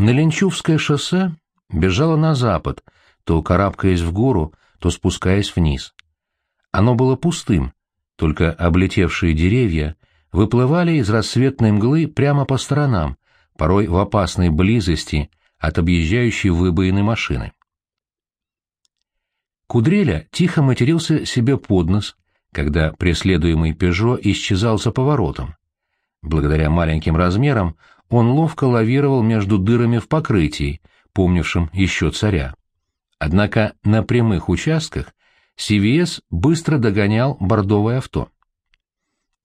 На Ленчувское шоссе бежало на запад, то карабкаясь в гору, то спускаясь вниз. Оно было пустым, только облетевшие деревья выплывали из рассветной мглы прямо по сторонам, порой в опасной близости от объезжающей выбоины машины. Кудреля тихо матерился себе под нос, когда преследуемый «Пежо» исчезал за поворотом. Благодаря маленьким размерам он ловко лавировал между дырами в покрытии, помнившим еще царя. Однако на прямых участках CVS быстро догонял бордовое авто.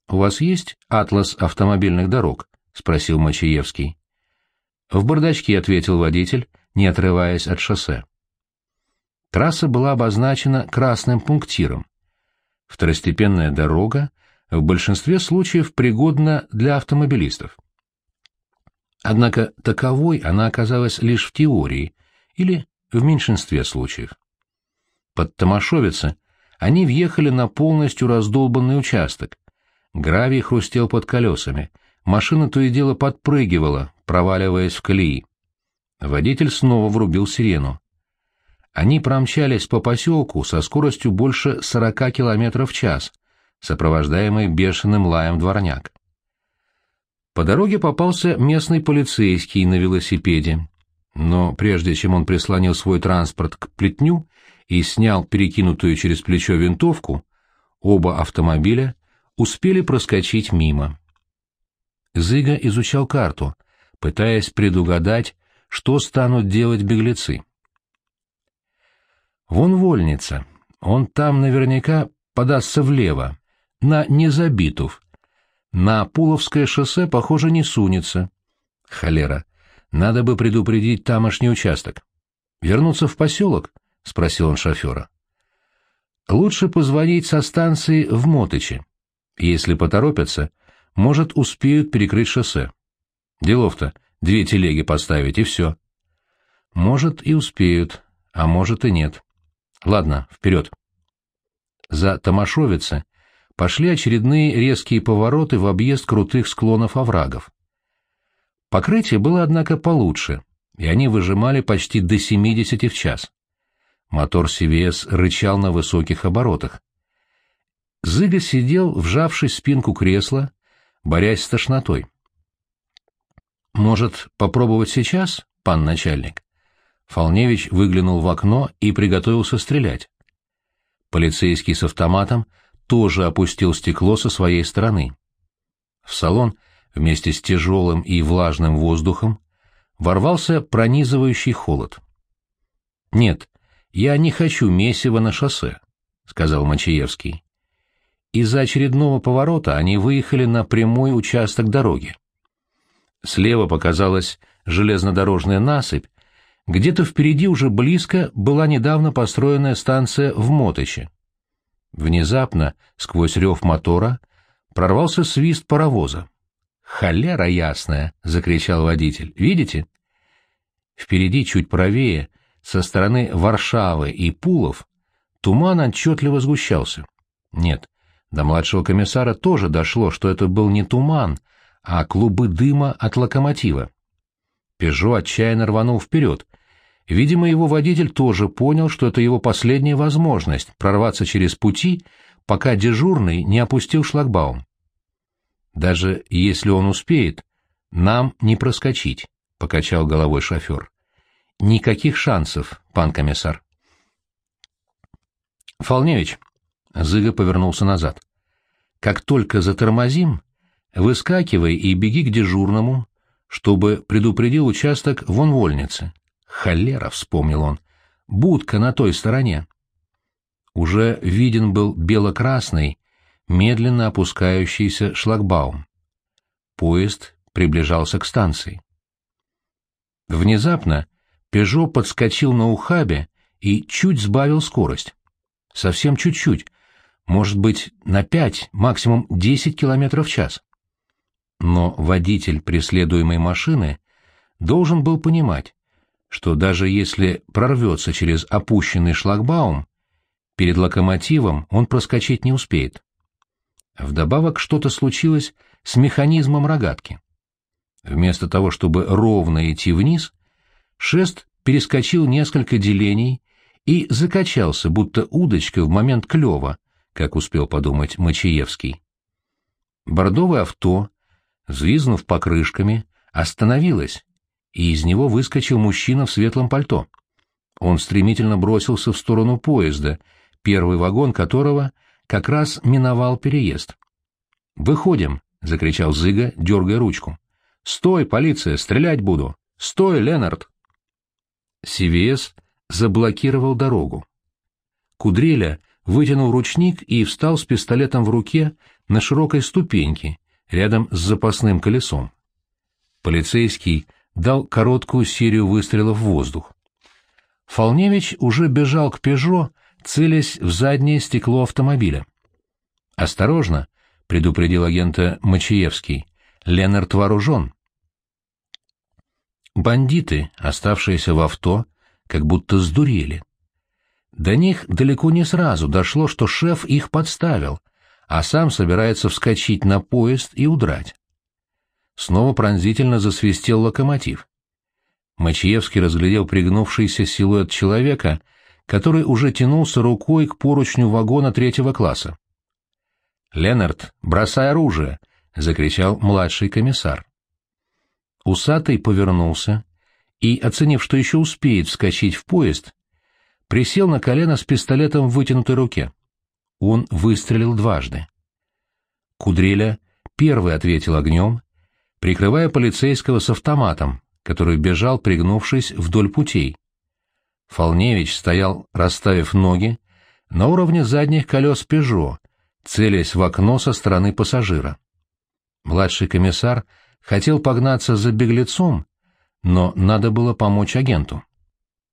«У вас есть атлас автомобильных дорог?» — спросил Мачиевский. «В бардачке», — ответил водитель, не отрываясь от шоссе. Трасса была обозначена красным пунктиром. Второстепенная дорога в большинстве случаев пригодна для автомобилистов. Однако таковой она оказалась лишь в теории или в меньшинстве случаев. Под Томашовице они въехали на полностью раздолбанный участок. Гравий хрустел под колесами, машина то и дело подпрыгивала, проваливаясь в колеи. Водитель снова врубил сирену. Они промчались по поселку со скоростью больше 40 км в час, сопровождаемый бешеным лаем дворняк. По дороге попался местный полицейский на велосипеде, но прежде чем он прислонил свой транспорт к плетню и снял перекинутую через плечо винтовку, оба автомобиля успели проскочить мимо. Зыга изучал карту, пытаясь предугадать, что станут делать беглецы. Вон вольница, он там наверняка подастся влево, на Незабитов, на Пуловское шоссе, похоже, не сунется. Холера. Надо бы предупредить тамошний участок. Вернуться в поселок? — спросил он шофера. Лучше позвонить со станции в Мотычи. Если поторопятся, может, успеют перекрыть шоссе. Делов-то, две телеги поставить, и все. Может, и успеют, а может и нет. Ладно, вперед. За Томашовице пошли очередные резкие повороты в объезд крутых склонов оврагов. Покрытие было, однако, получше, и они выжимали почти до 70 в час. Мотор CVS рычал на высоких оборотах. Зыга сидел, вжавшись в спинку кресла, борясь с тошнотой. «Может, попробовать сейчас, пан начальник?» Фолневич выглянул в окно и приготовился стрелять. Полицейский с автоматом тоже опустил стекло со своей стороны. В салон вместе с тяжелым и влажным воздухом ворвался пронизывающий холод. «Нет, я не хочу месива на шоссе», — сказал Мачиевский. Из-за очередного поворота они выехали на прямой участок дороги. Слева показалась железнодорожная насыпь, где-то впереди уже близко была недавно построенная станция в Мотыче. Внезапно, сквозь рев мотора, прорвался свист паровоза. «Холера ясная!» — закричал водитель. «Видите?» Впереди, чуть правее, со стороны Варшавы и Пулов, туман отчетливо сгущался. Нет, до младшего комиссара тоже дошло, что это был не туман, а клубы дыма от локомотива. Пежо отчаянно рванул вперед. Видимо, его водитель тоже понял, что это его последняя возможность прорваться через пути, пока дежурный не опустил шлагбаум. «Даже если он успеет, нам не проскочить», — покачал головой шофер. «Никаких шансов, пан комиссар». «Фолневич», — Зыга повернулся назад, — «как только затормозим, выскакивай и беги к дежурному, чтобы предупредил участок вон вольницы. Холера, вспомнил он, будка на той стороне. Уже виден был бело-красный, медленно опускающийся шлагбаум. Поезд приближался к станции. Внезапно Пежо подскочил на ухабе и чуть сбавил скорость. Совсем чуть-чуть, может быть, на пять, максимум десять километров в час. Но водитель преследуемой машины должен был понимать, что даже если прорвется через опущенный шлагбаум, перед локомотивом он проскочить не успеет. Вдобавок что-то случилось с механизмом рогатки. Вместо того, чтобы ровно идти вниз, шест перескочил несколько делений и закачался, будто удочка в момент клёва, как успел подумать Мачиевский. Бордовое авто, взвизнув покрышками, остановилось, и из него выскочил мужчина в светлом пальто. Он стремительно бросился в сторону поезда, первый вагон которого как раз миновал переезд. «Выходим!» — закричал Зыга, дергая ручку. «Стой, полиция, стрелять буду! Стой, Ленард!» Сивиес заблокировал дорогу. Кудреля вытянул ручник и встал с пистолетом в руке на широкой ступеньке, рядом с запасным колесом. Полицейский дал короткую серию выстрелов в воздух. Фолневич уже бежал к «Пежо», целясь в заднее стекло автомобиля. «Осторожно!» — предупредил агента Мачиевский. «Ленард вооружен». Бандиты, оставшиеся в авто, как будто сдурели. До них далеко не сразу дошло, что шеф их подставил, а сам собирается вскочить на поезд и удрать. Снова пронзительно засвистел локомотив. Мачиевский разглядел пригнувшийся силуэт человека, который уже тянулся рукой к поручню вагона третьего класса. «Ленард, бросай оружие!» — закричал младший комиссар. Усатый повернулся и, оценив, что еще успеет вскочить в поезд, присел на колено с пистолетом в вытянутой руке. Он выстрелил дважды. Кудреля первый ответил огнем, прикрывая полицейского с автоматом, который бежал, пригнувшись вдоль путей. Фолневич стоял, расставив ноги, на уровне задних колес «Пежо», целясь в окно со стороны пассажира. Младший комиссар хотел погнаться за беглецом, но надо было помочь агенту.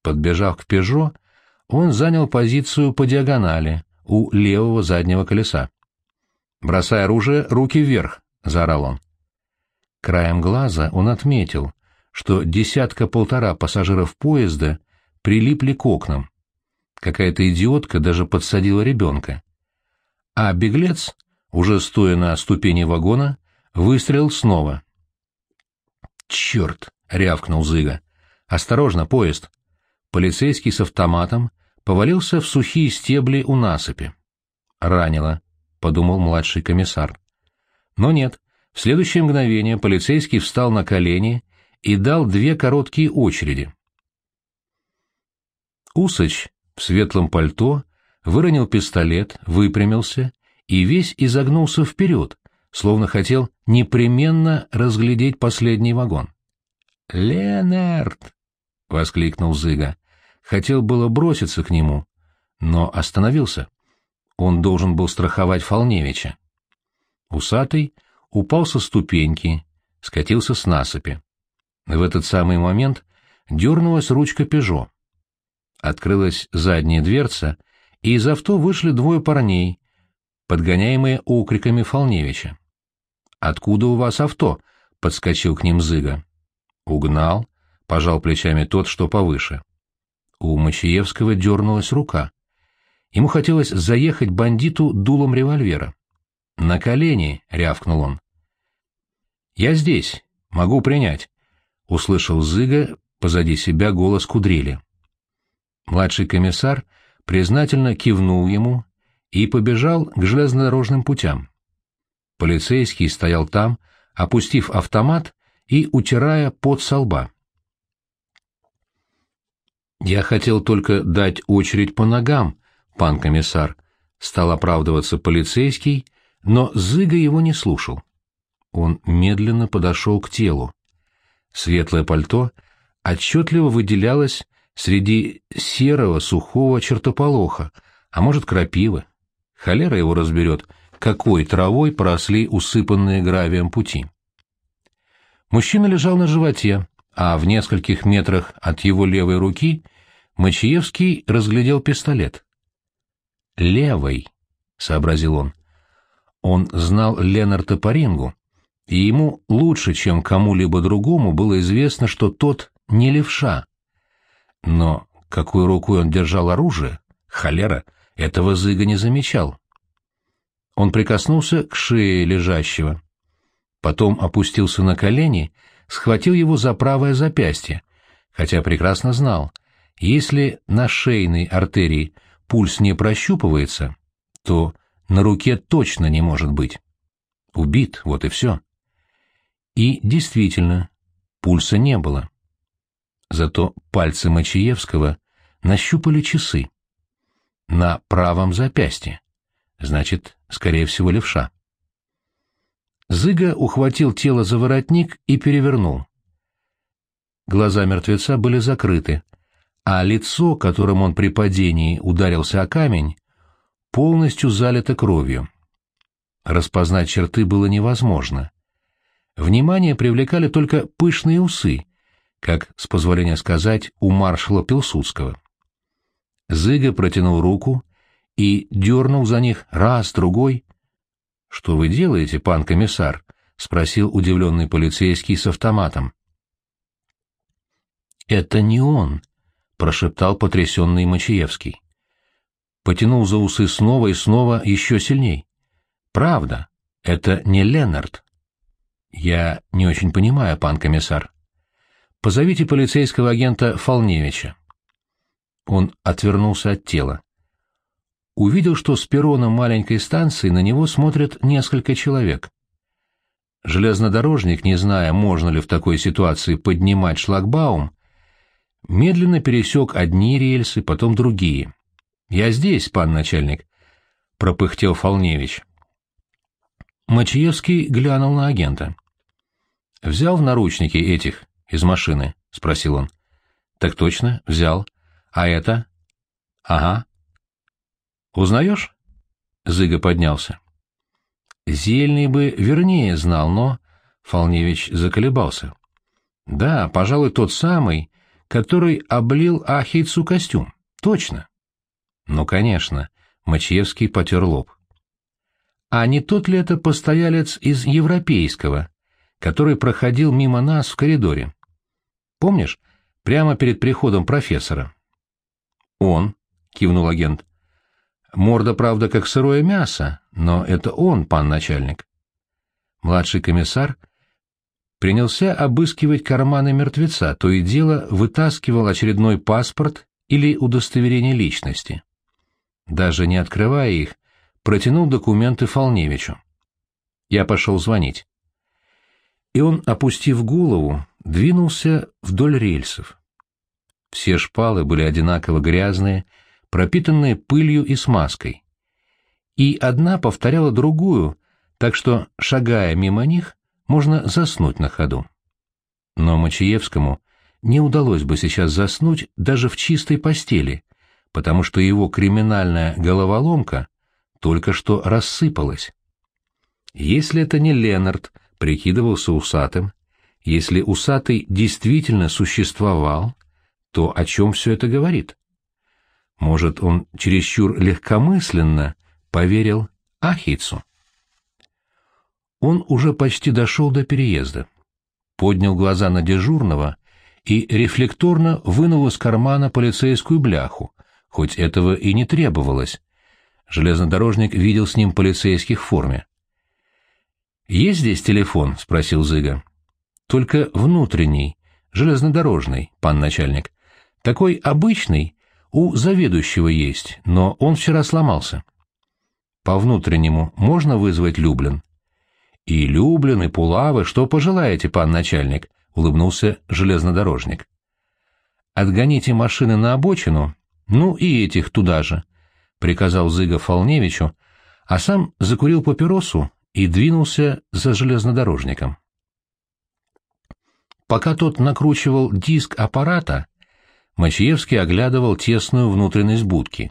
Подбежав к «Пежо», он занял позицию по диагонали, у левого заднего колеса. «Бросай оружие, руки вверх!» — заорал он. Краем глаза он отметил, что десятка-полтора пассажиров поезда прилипли к окнам. Какая-то идиотка даже подсадила ребенка. А беглец, уже стоя на ступени вагона, выстрелил снова. «Черт!» — рявкнул Зыга. «Осторожно, поезд!» Полицейский с автоматом повалился в сухие стебли у насыпи. «Ранило», — подумал младший комиссар. Но нет, в следующее мгновение полицейский встал на колени и дал две короткие очереди. Усач в светлом пальто выронил пистолет, выпрямился и весь изогнулся вперед, словно хотел непременно разглядеть последний вагон. «Ленард!» — воскликнул Зыга. Хотел было броситься к нему, но остановился. Он должен был страховать Фолневича. Усатый упал со ступеньки, скатился с насыпи. В этот самый момент дернулась ручка «Пежо». Открылась задняя дверца, и из авто вышли двое парней, подгоняемые окриками Фолневича. «Откуда у вас авто?» — подскочил к ним Зыга. «Угнал», — пожал плечами тот, что повыше. У Мачиевского дернулась рука. Ему хотелось заехать бандиту дулом револьвера. «На колени!» — рявкнул он. «Я здесь. Могу принять», — услышал Зыга позади себя голос Кудрили. Младший комиссар признательно кивнул ему и побежал к железнодорожным путям. Полицейский стоял там, опустив автомат и утирая пот со лба. «Я хотел только дать очередь по ногам, пан комиссар», — стал оправдываться полицейский, но Зыга его не слушал. Он медленно подошел к телу. Светлое пальто отчетливо выделялось среди серого сухого чертополоха, а может крапивы. Холера его разберет, какой травой поросли усыпанные гравием пути. Мужчина лежал на животе, а в нескольких метрах от его левой руки Мачиевский разглядел пистолет. «Левой», — сообразил он. Он знал Ленарта Парингу, и ему лучше, чем кому-либо другому, было известно, что тот не левша. Но какой рукой он держал оружие, холера, этого Зыга не замечал. Он прикоснулся к шее лежащего. Потом опустился на колени, схватил его за правое запястье, хотя прекрасно знал, если на шейной артерии пульс не прощупывается, то на руке точно не может быть. Убит, вот и все. И действительно, пульса не было. Зато пальцы Мачиевского нащупали часы. На правом запястье. Значит, скорее всего, левша. Зыга ухватил тело за воротник и перевернул. Глаза мертвеца были закрыты, а лицо, которым он при падении ударился о камень, полностью залито кровью. Распознать черты было невозможно. Внимание привлекали только пышные усы, как, с позволения сказать, у маршала Пилсудского. Зыга протянул руку и дернул за них раз, другой. — Что вы делаете, пан комиссар? — спросил удивленный полицейский с автоматом. — Это не он, — прошептал потрясенный Мачиевский. Потянул за усы снова и снова еще сильней. — Правда, это не Леннард. — Я не очень понимаю, пан комиссар. Позовите полицейского агента Фолневича. Он отвернулся от тела. Увидел, что с перрона маленькой станции на него смотрят несколько человек. Железнодорожник, не зная, можно ли в такой ситуации поднимать шлагбаум, медленно пересек одни рельсы, потом другие. «Я здесь, пан начальник», — пропыхтел Фолневич. Мачиевский глянул на агента. «Взял в наручники этих из машины?» — спросил он. «Так точно, взял. А это?» «Ага». «Узнаешь?» Зыга поднялся. Зельный бы вернее знал, но... Фолневич заколебался. «Да, пожалуй, тот самый, который облил Ахейцу костюм. Точно. Ну, конечно, Мачевский потер лоб. А не тот ли это постоялец из Европейского, который проходил мимо нас в коридоре? Помнишь, прямо перед приходом профессора? Он, кивнул агент. Морда, правда, как сырое мясо, но это он, пан начальник. Младший комиссар принялся обыскивать карманы мертвеца, то и дело вытаскивал очередной паспорт или удостоверение личности. Даже не открывая их, протянул документы Фолневичу. Я пошел звонить. И он, опустив голову, двинулся вдоль рельсов. Все шпалы были одинаково грязные, пропитанные пылью и смазкой. И одна повторяла другую, так что, шагая мимо них, можно заснуть на ходу. Но Мачиевскому не удалось бы сейчас заснуть даже в чистой постели, потому что его криминальная головоломка только что рассыпалась. Если это не Ленард прикидывался усатым, если усатый действительно существовал, то о чем все это говорит? Может, он чересчур легкомысленно поверил Ахицу? Он уже почти дошел до переезда. Поднял глаза на дежурного и рефлекторно вынул из кармана полицейскую бляху, хоть этого и не требовалось. Железнодорожник видел с ним полицейских в форме. «Есть здесь телефон?» — спросил Зыга. «Только внутренний, железнодорожный, пан начальник. Такой обычный у заведующего есть, но он вчера сломался». «По внутреннему можно вызвать Люблин?» «И Люблин, и Пулавы, что пожелаете, пан начальник», — улыбнулся железнодорожник. «Отгоните машины на обочину, ну и этих туда же», — приказал Зыга Фолневичу, а сам закурил папиросу и двинулся за железнодорожником. Пока тот накручивал диск аппарата, Мачиевский оглядывал тесную внутренность будки.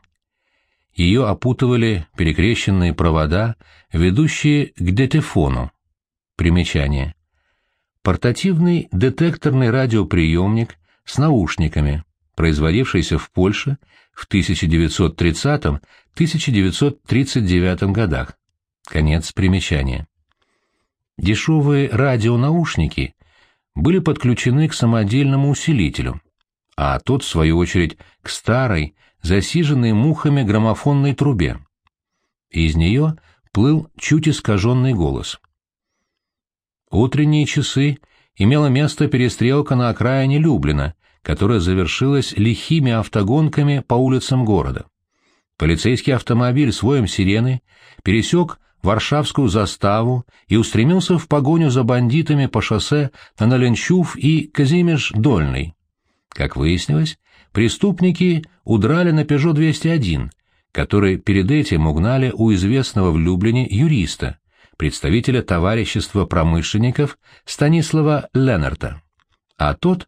Ее опутывали перекрещенные провода, ведущие к детефону. Примечание. Портативный детекторный радиоприемник с наушниками, производившийся в Польше в 1930-1939 годах. Конец примечания. Дешевые радионаушники были подключены к самодельному усилителю, а тот, в свою очередь, к старой, засиженной мухами граммофонной трубе. Из нее плыл чуть искаженный голос. Утренние часы имела место перестрелка на окраине Люблина, которая завершилась лихими автогонками по улицам города. Полицейский автомобиль с воем сирены пересек Варшавскую заставу и устремился в погоню за бандитами по шоссе на Наленчув и Казимеш-Дольный. Как выяснилось, преступники удрали на «Пежо-201», который перед этим угнали у известного в Люблине юриста, представителя товарищества промышленников Станислава Ленарта. А тот,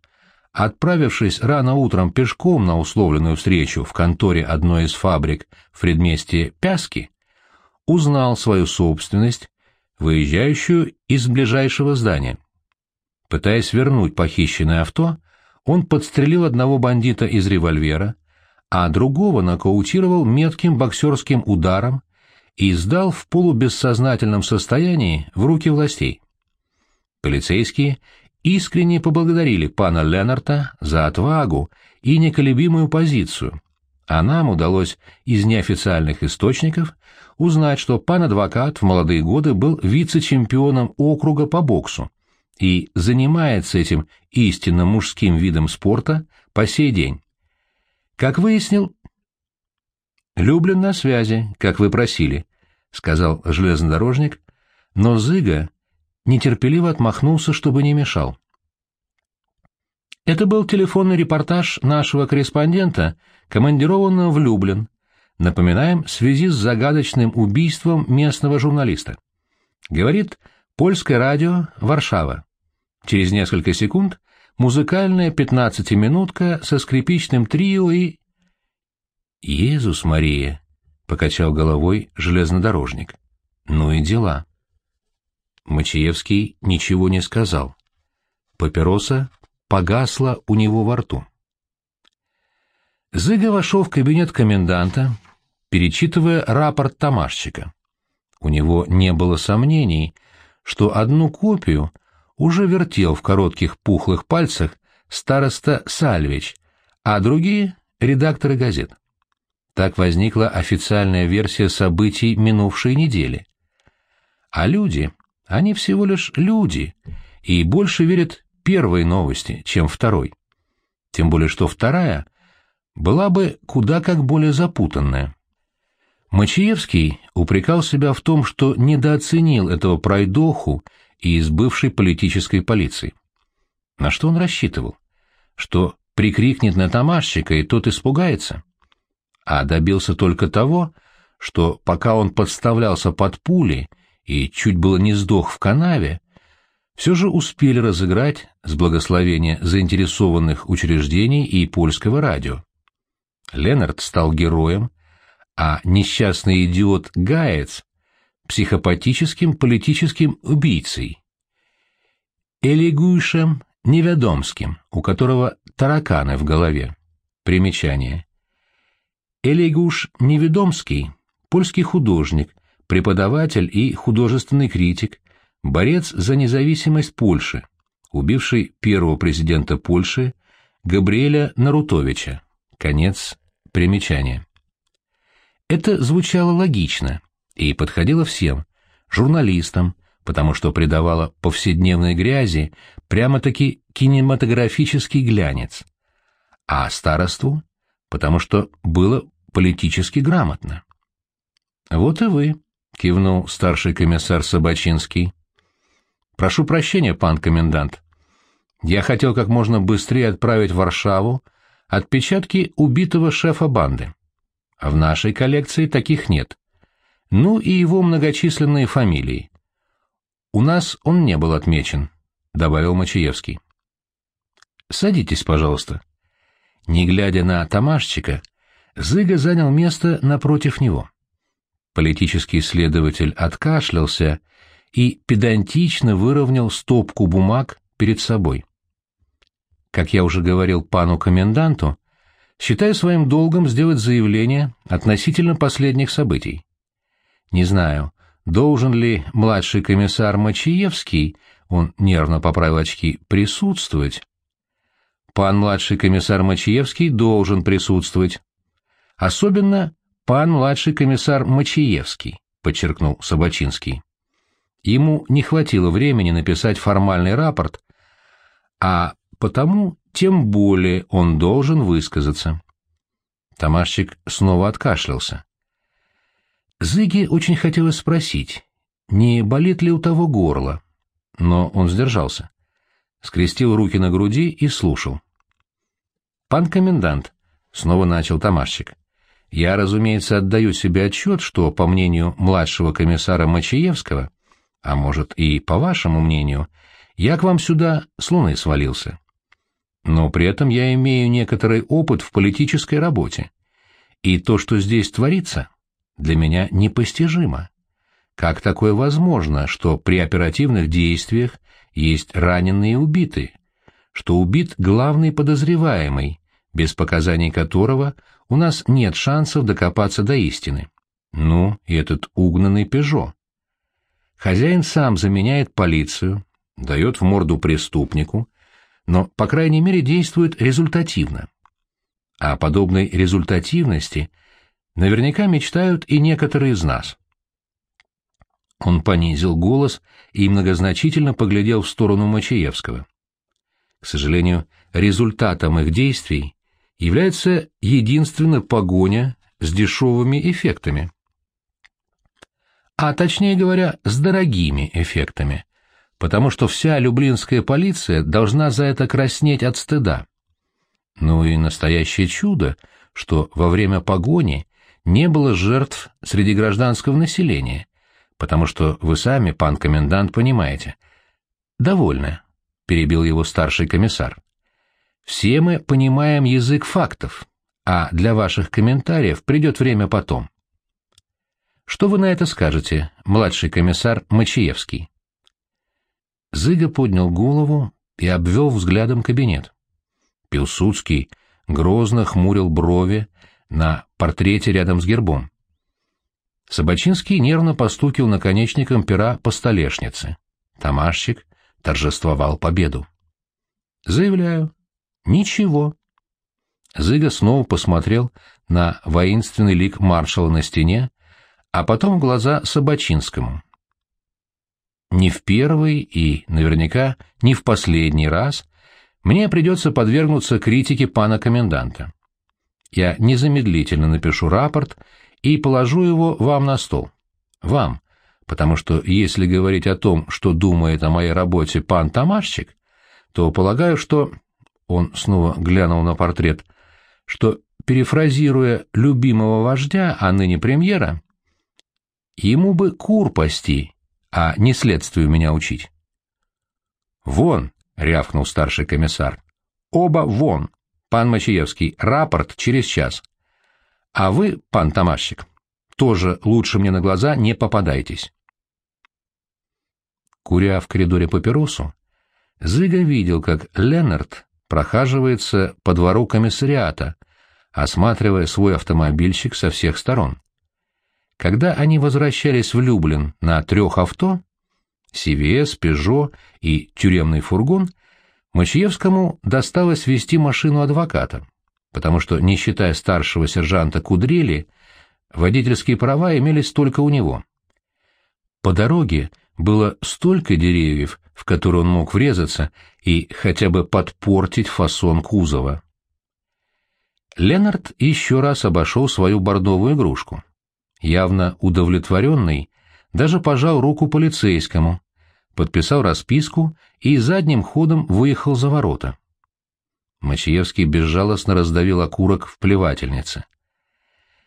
отправившись рано утром пешком на условленную встречу в конторе одной из фабрик в предместье Пяски, узнал свою собственность, выезжающую из ближайшего здания. Пытаясь вернуть похищенное авто, он подстрелил одного бандита из револьвера, а другого нокаутировал метким боксерским ударом и сдал в полубессознательном состоянии в руки властей. Полицейские искренне поблагодарили пана Ленарта за отвагу и неколебимую позицию, а нам удалось из неофициальных источников узнать, что пан-адвокат в молодые годы был вице-чемпионом округа по боксу и занимается этим истинно мужским видом спорта по сей день. Как выяснил, «Люблен на связи, как вы просили», — сказал железнодорожник, но Зыга нетерпеливо отмахнулся, чтобы не мешал. Это был телефонный репортаж нашего корреспондента, командированного в Люблин, напоминаем, в связи с загадочным убийством местного журналиста. Говорит «Польское радио, Варшава». Через несколько секунд музыкальная пятнадцатиминутка со скрипичным трио и... «Иисус Мария!» — покачал головой железнодорожник. «Ну и дела». Мачиевский ничего не сказал. Папироса погасла у него во рту. Зыга вошел в кабинет коменданта, перечитывая рапорт тамашчика. У него не было сомнений, что одну копию уже вертел в коротких пухлых пальцах староста Сальвич, а другие — редакторы газет. Так возникла официальная версия событий минувшей недели. А люди, они всего лишь люди, и больше верят первой новости, чем второй. Тем более, что вторая была бы куда как более запутанная. Мачиевский упрекал себя в том, что недооценил этого пройдоху из бывшей политической полиции. На что он рассчитывал? Что прикрикнет на тамашчика, и тот испугается? а добился только того, что пока он подставлялся под пули и чуть было не сдох в канаве, все же успели разыграть с благословения заинтересованных учреждений и польского радио. Ленард стал героем, а несчастный идиот Гаец — психопатическим политическим убийцей. Элигуйшем Неведомским, у которого тараканы в голове. Примечание. Элейгуш Неведомский, польский художник, преподаватель и художественный критик, борец за независимость Польши, убивший первого президента Польши Габриэля Нарутовича. Конец примечания. Это звучало логично и подходило всем, журналистам, потому что придавало повседневной грязи прямо-таки кинематографический глянец, а старосту, потому что было политически грамотно. «Вот и вы», — кивнул старший комиссар Собачинский. «Прошу прощения, пан комендант. Я хотел как можно быстрее отправить в Варшаву отпечатки убитого шефа банды. А в нашей коллекции таких нет. Ну и его многочисленные фамилии. У нас он не был отмечен», — добавил Мачиевский. «Садитесь, пожалуйста». Не глядя на Тамашчика, Зыга занял место напротив него. Политический следователь откашлялся и педантично выровнял стопку бумаг перед собой. Как я уже говорил пану коменданту, считаю своим долгом сделать заявление относительно последних событий. Не знаю, должен ли младший комиссар Мачиевский, он нервно поправил очки, присутствовать. Пан младший комиссар Мачиевский должен присутствовать, Особенно пан младший комиссар Мачиевский, подчеркнул Собачинский. Ему не хватило времени написать формальный рапорт, а потому тем более он должен высказаться. Тамашчик снова откашлялся. Зыге очень хотелось спросить, не болит ли у того горло, но он сдержался. Скрестил руки на груди и слушал. «Пан комендант», — снова начал Тамашчик, — «я, разумеется, отдаю себе отчет, что, по мнению младшего комиссара Мачиевского, а может и по вашему мнению, я к вам сюда с луны свалился. Но при этом я имею некоторый опыт в политической работе. И то, что здесь творится, для меня непостижимо. Как такое возможно, что при оперативных действиях есть раненые и убитые, что убит главный подозреваемый, без показаний которого у нас нет шансов докопаться до истины? Ну, и этот угнанный Пежо. Хозяин сам заменяет полицию, дает в морду преступнику, но, по крайней мере, действует результативно. О подобной результативности наверняка мечтают и некоторые из нас. Он понизил голос и многозначительно поглядел в сторону Мачаевского. К сожалению, результатом их действий является единственно погоня с дешевыми эффектами. А точнее говоря, с дорогими эффектами, потому что вся люблинская полиция должна за это краснеть от стыда. Ну и настоящее чудо, что во время погони не было жертв среди гражданского населения, потому что вы сами, пан комендант, понимаете. «Довольно», — перебил его старший комиссар. «Все мы понимаем язык фактов, а для ваших комментариев придет время потом». «Что вы на это скажете, младший комиссар Мачиевский?» Зыга поднял голову и обвел взглядом кабинет. Пилсудский грозно хмурил брови на портрете рядом с гербом. Собачинский нервно постукил наконечником пера по столешнице. Тамашчик торжествовал победу. «Заявляю. Ничего». Зыга снова посмотрел на воинственный лик маршала на стене, а потом глаза Собачинскому. Не в первый и, наверняка, не в последний раз мне придется подвергнуться критике пана коменданта. Я незамедлительно напишу рапорт и положу его вам на стол. Вам, потому что если говорить о том, что думает о моей работе пан Тамашчик, то полагаю, что... Он снова глянул на портрет, что, перефразируя любимого вождя, а ныне премьера, ему бы кур пасти, а не следствию меня учить. «Вон!» — рявкнул старший комиссар. «Оба вон! Пан Мачиевский, рапорт через час. А вы, пан Тамашчик, тоже лучше мне на глаза не попадайтесь. Куря в коридоре папиросу, Зыга видел, как Леннард прохаживается по двору комиссариата, осматривая свой автомобильщик со всех сторон. Когда они возвращались в Люблин на трех авто, CVS, Пежо и тюремный фургон, Мачиевскому досталось вести машину адвоката потому что, не считая старшего сержанта Кудрели, водительские права имелись только у него. По дороге было столько деревьев, в которые он мог врезаться и хотя бы подпортить фасон кузова. Ленард еще раз обошел свою бордовую игрушку. Явно удовлетворенный, даже пожал руку полицейскому, подписал расписку и задним ходом выехал за ворота. Мачиевский безжалостно раздавил окурок в плевательнице.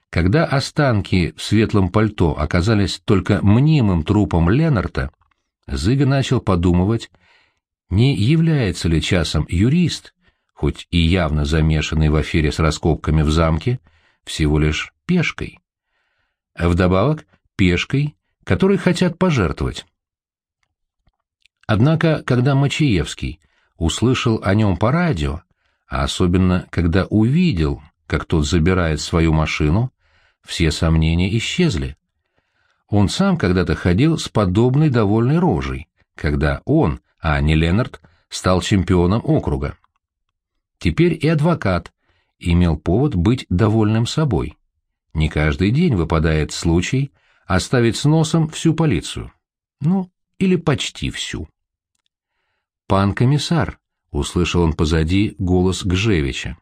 Когда останки в светлом пальто оказались только мнимым трупом Ленарта, Зыга начал подумывать, не является ли часом юрист, хоть и явно замешанный в афере с раскопками в замке, всего лишь пешкой. А вдобавок пешкой, которой хотят пожертвовать. Однако, когда Мачиевский услышал о нем по радио, а особенно, когда увидел, как тот забирает свою машину, все сомнения исчезли. Он сам когда-то ходил с подобной довольной рожей, когда он, а не Ленард, стал чемпионом округа. Теперь и адвокат имел повод быть довольным собой. Не каждый день выпадает случай оставить с носом всю полицию. Ну, или почти всю. «Пан комиссар», услышал он позади голос Гжевича.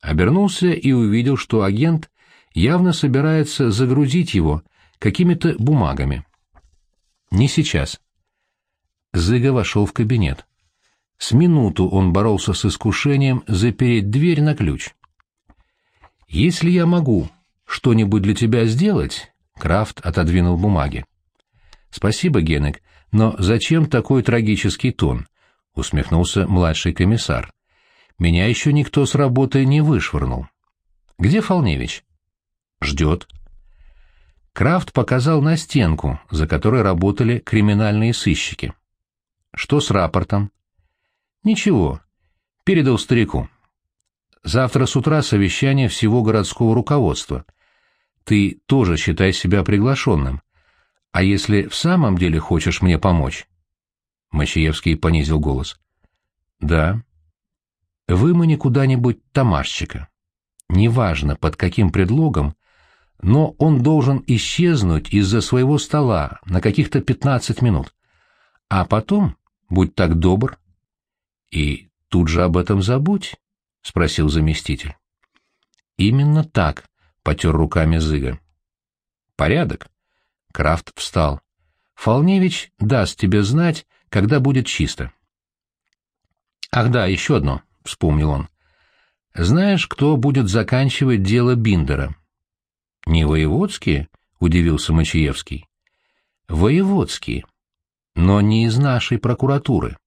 Обернулся и увидел, что агент явно собирается загрузить его какими-то бумагами. Не сейчас. Зыга вошел в кабинет. С минуту он боролся с искушением запереть дверь на ключ. «Если я могу что-нибудь для тебя сделать...» Крафт отодвинул бумаги. «Спасибо, Генек, но зачем такой трагический тон?» — усмехнулся младший комиссар. «Меня еще никто с работы не вышвырнул». «Где Фолневич?» «Ждет». Крафт показал на стенку, за которой работали криминальные сыщики. «Что с рапортом?» «Ничего. Передал старику. Завтра с утра совещание всего городского руководства. Ты тоже считай себя приглашенным. А если в самом деле хочешь мне помочь?» Мачиевский понизил голос. «Да. Вымани куда-нибудь тамашчика. Неважно, под каким предлогом, но он должен исчезнуть из-за своего стола на каких-то пятнадцать минут. А потом, будь так добр, и тут же об этом забудь, — спросил заместитель. Именно так, — потер руками Зыга. Порядок. Крафт встал. Фолневич даст тебе знать, когда будет чисто. Ах да, еще одно, — вспомнил он. Знаешь, кто будет заканчивать дело Биндера? Не воеводские? — удивился Мачиевский. Воеводские, но не из нашей прокуратуры.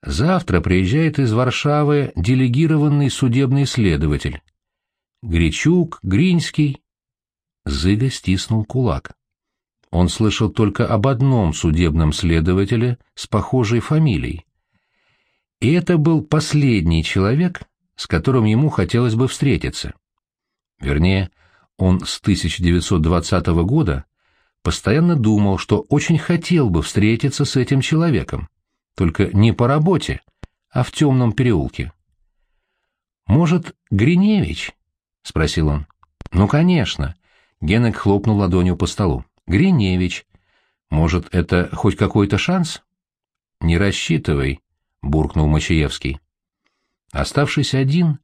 Завтра приезжает из Варшавы делегированный судебный следователь. Гречук, Гринский. Зыга стиснул кулак. Он слышал только об одном судебном следователе с похожей фамилией. И это был последний человек, с которым ему хотелось бы встретиться. Вернее, он с 1920 года постоянно думал, что очень хотел бы встретиться с этим человеком только не по работе, а в темном переулке. «Может, Гриневич?» — спросил он. «Ну, конечно». Генек хлопнул ладонью по столу. «Гриневич. Может, это хоть какой-то шанс?» «Не рассчитывай», — буркнул Мачаевский. Оставшись один,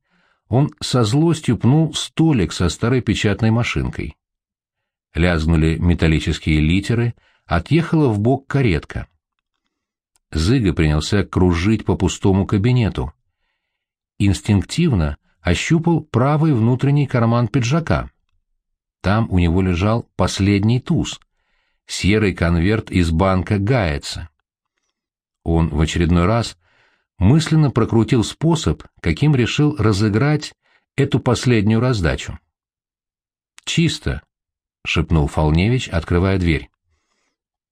он со злостью пнул столик со старой печатной машинкой. Лязгнули металлические литеры, отъехала в бок каретка. Зыга принялся кружить по пустому кабинету. Инстинктивно ощупал правый внутренний карман пиджака. Там у него лежал последний туз — серый конверт из банка Гаяца. Он в очередной раз мысленно прокрутил способ, каким решил разыграть эту последнюю раздачу. «Чисто», — шепнул Фолневич, открывая дверь.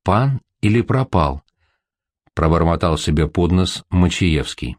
«Пан или пропал?» пробормотал себе под нос Мачиевский.